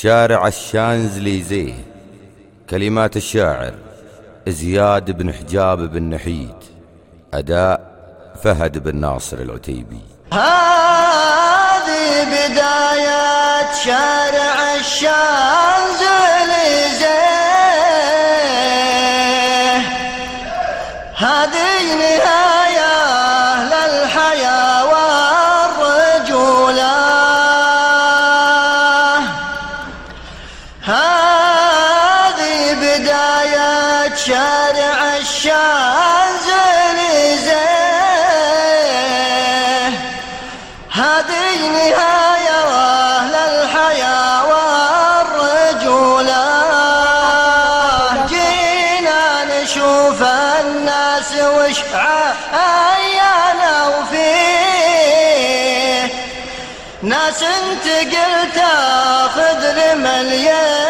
شارع الشانزليزيه كلمات الشاعر زياد بن حجاب بن نحيد أداء فهد بن ناصر العتيبي. هذه بداية شارع الشانزليزيه. هذه نهاية شارع الشانزليزيه هذه نهاية للحياة والرجولة. جينا نشوف الناس وش عيانا وفيه ناس انت قلت آخذ لمليان مليان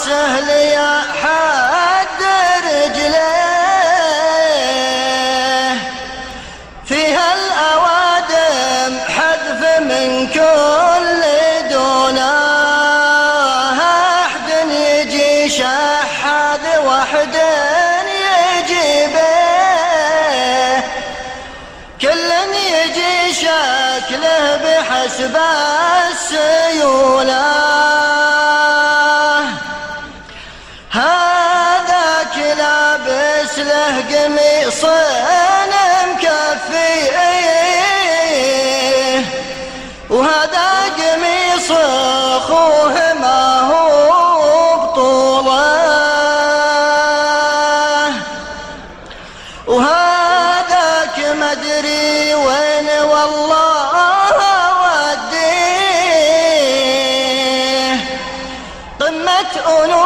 راسه ليا حد رجليه فيها الأوادم حذف من كل دونه. أحد يجي شحاد وحد يجيبه كل يجي شكله بحسب السيولة. لابس له قميص مكفي وهذا قميص اخوه ما هو بطوله. وهذاك مدري وين والله وديه. قمة أنوثه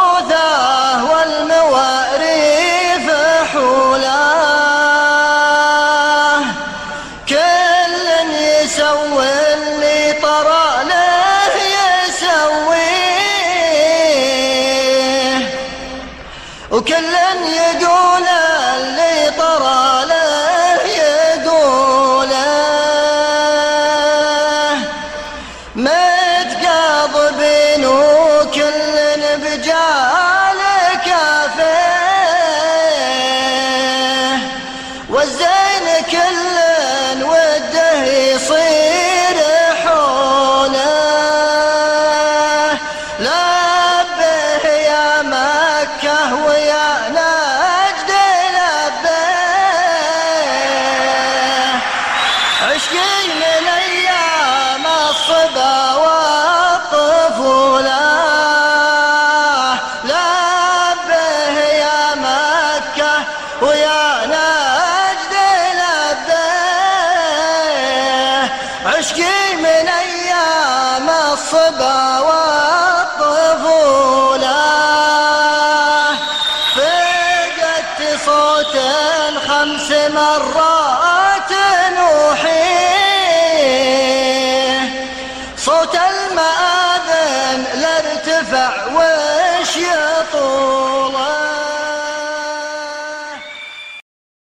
وكل يقول عشقي من أيام الصبا والطفوله لبه يا مكة ويا نجد لبه. عشقي من أيام الصبا والطفوله فقدت صوت خمس مرات ارتفع وش يطوله